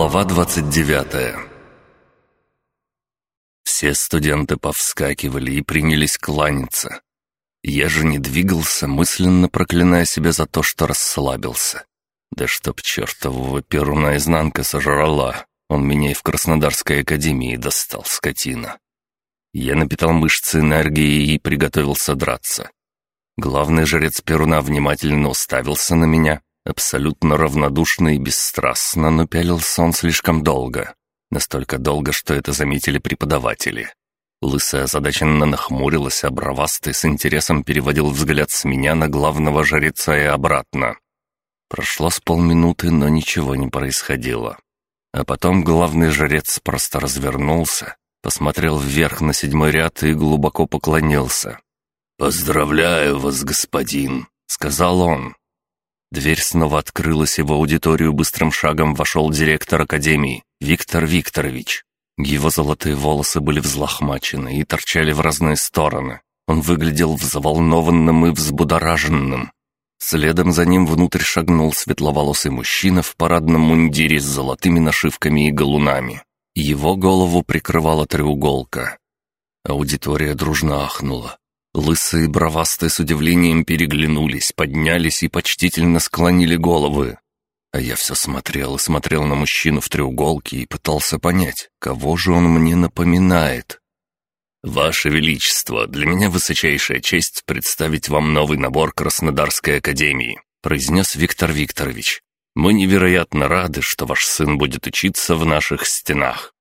Глава 29 Все студенты повскакивали и принялись кланяться. Я же не двигался, мысленно проклиная себя за то, что расслабился. Да чтоб чертового перуна изнанка сожрала, он меня и в Краснодарской академии достал, скотина. Я напитал мышцы энергией и приготовился драться. Главный жрец Перуна внимательно уставился на меня, абсолютно равнодушно и бесстрастно, но пялился он слишком долго. Настолько долго, что это заметили преподаватели. Лысая озадаченно нахмурилась, а бровастый с интересом переводил взгляд с меня на главного жреца и обратно. Прошло с полминуты, но ничего не происходило. А потом главный жрец просто развернулся, посмотрел вверх на седьмой ряд и глубоко поклонился. «Поздравляю вас, господин», — сказал он. Дверь снова открылась, и в аудиторию быстрым шагом вошел директор академии, Виктор Викторович. Его золотые волосы были взлохмачены и торчали в разные стороны. Он выглядел взволнованным и взбудораженным. Следом за ним внутрь шагнул светловолосый мужчина в парадном мундире с золотыми нашивками и галунами. Его голову прикрывала треуголка. Аудитория дружно ахнула. Лысые бровастые с удивлением переглянулись, поднялись и почтительно склонили головы. А я все смотрел и смотрел на мужчину в треуголке и пытался понять, кого же он мне напоминает. «Ваше Величество, для меня высочайшая честь представить вам новый набор Краснодарской академии», произнес Виктор Викторович. «Мы невероятно рады, что ваш сын будет учиться в наших стенах».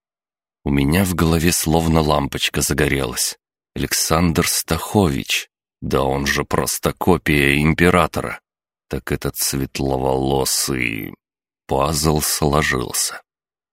У меня в голове словно лампочка загорелась. Александр Стахович. Да он же просто копия императора. Так этот светловолосый... Пазл сложился.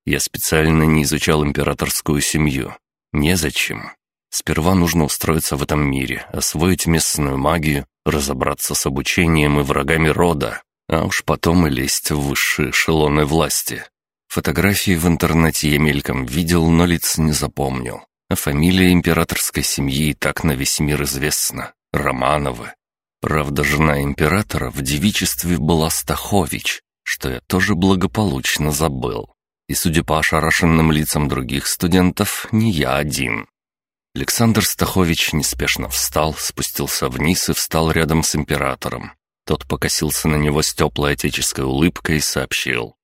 Я специально не изучал императорскую семью. Незачем. Сперва нужно устроиться в этом мире, освоить местную магию, разобраться с обучением и врагами рода, а уж потом и лезть в высшие эшелоны власти. Фотографии в интернете я мельком видел, но лиц не запомнил. А фамилия императорской семьи и так на весь мир известна — Романовы. Правда, жена императора в девичестве была Стахович, что я тоже благополучно забыл. И, судя по ошарашенным лицам других студентов, не я один. Александр Стахович неспешно встал, спустился вниз и встал рядом с императором. Тот покосился на него с теплой отеческой улыбкой и сообщил.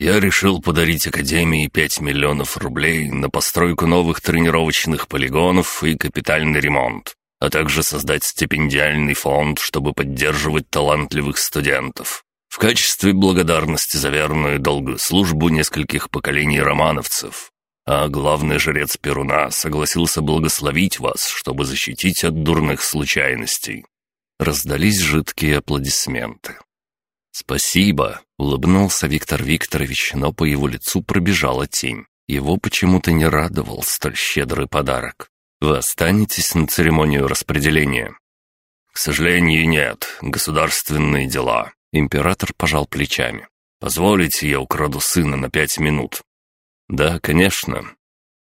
Я решил подарить Академии 5 миллионов рублей на постройку новых тренировочных полигонов и капитальный ремонт, а также создать стипендиальный фонд, чтобы поддерживать талантливых студентов. В качестве благодарности за верную и долгую службу нескольких поколений романовцев. А главный жрец Перуна согласился благословить вас, чтобы защитить от дурных случайностей. Раздались жидкие аплодисменты. «Спасибо», — улыбнулся Виктор Викторович, но по его лицу пробежала тень. Его почему-то не радовал столь щедрый подарок. «Вы останетесь на церемонию распределения?» «К сожалению, нет. Государственные дела». Император пожал плечами. «Позволите, я украду сына на пять минут?» «Да, конечно».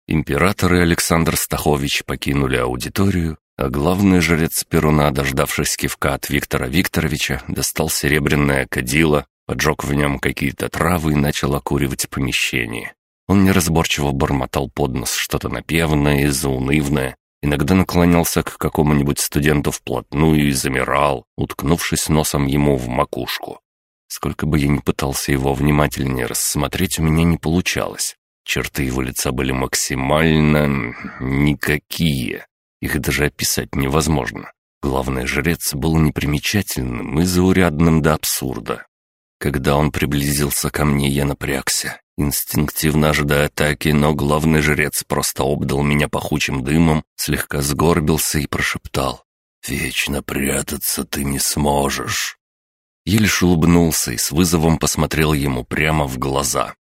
Император и Александр Стахович покинули аудиторию, а главный жрец Перуна, дождавшись кивка от Виктора Викторовича, достал серебряное кадило, поджег в нем какие-то травы и начал окуривать помещение. Он неразборчиво бормотал под нос что-то напевное и заунывное, иногда наклонялся к какому-нибудь студенту вплотную и замирал, уткнувшись носом ему в макушку. Сколько бы я ни пытался его внимательнее рассмотреть, у меня не получалось. Черты его лица были максимально... никакие. Их даже описать невозможно. Главный жрец был непримечательным и заурядным до абсурда. Когда он приблизился ко мне, я напрягся, инстинктивно ожидая атаки, но главный жрец просто обдал меня пахучим дымом, слегка сгорбился и прошептал. «Вечно прятаться ты не сможешь». Я лишь улыбнулся и с вызовом посмотрел ему прямо в глаза.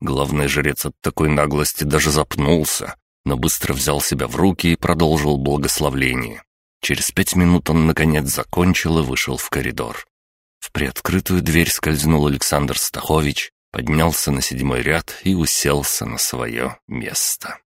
Главный жрец от такой наглости даже запнулся, но быстро взял себя в руки и продолжил благословление. Через пять минут он, наконец, закончил и вышел в коридор. В приоткрытую дверь скользнул Александр Стахович, поднялся на седьмой ряд и уселся на свое место.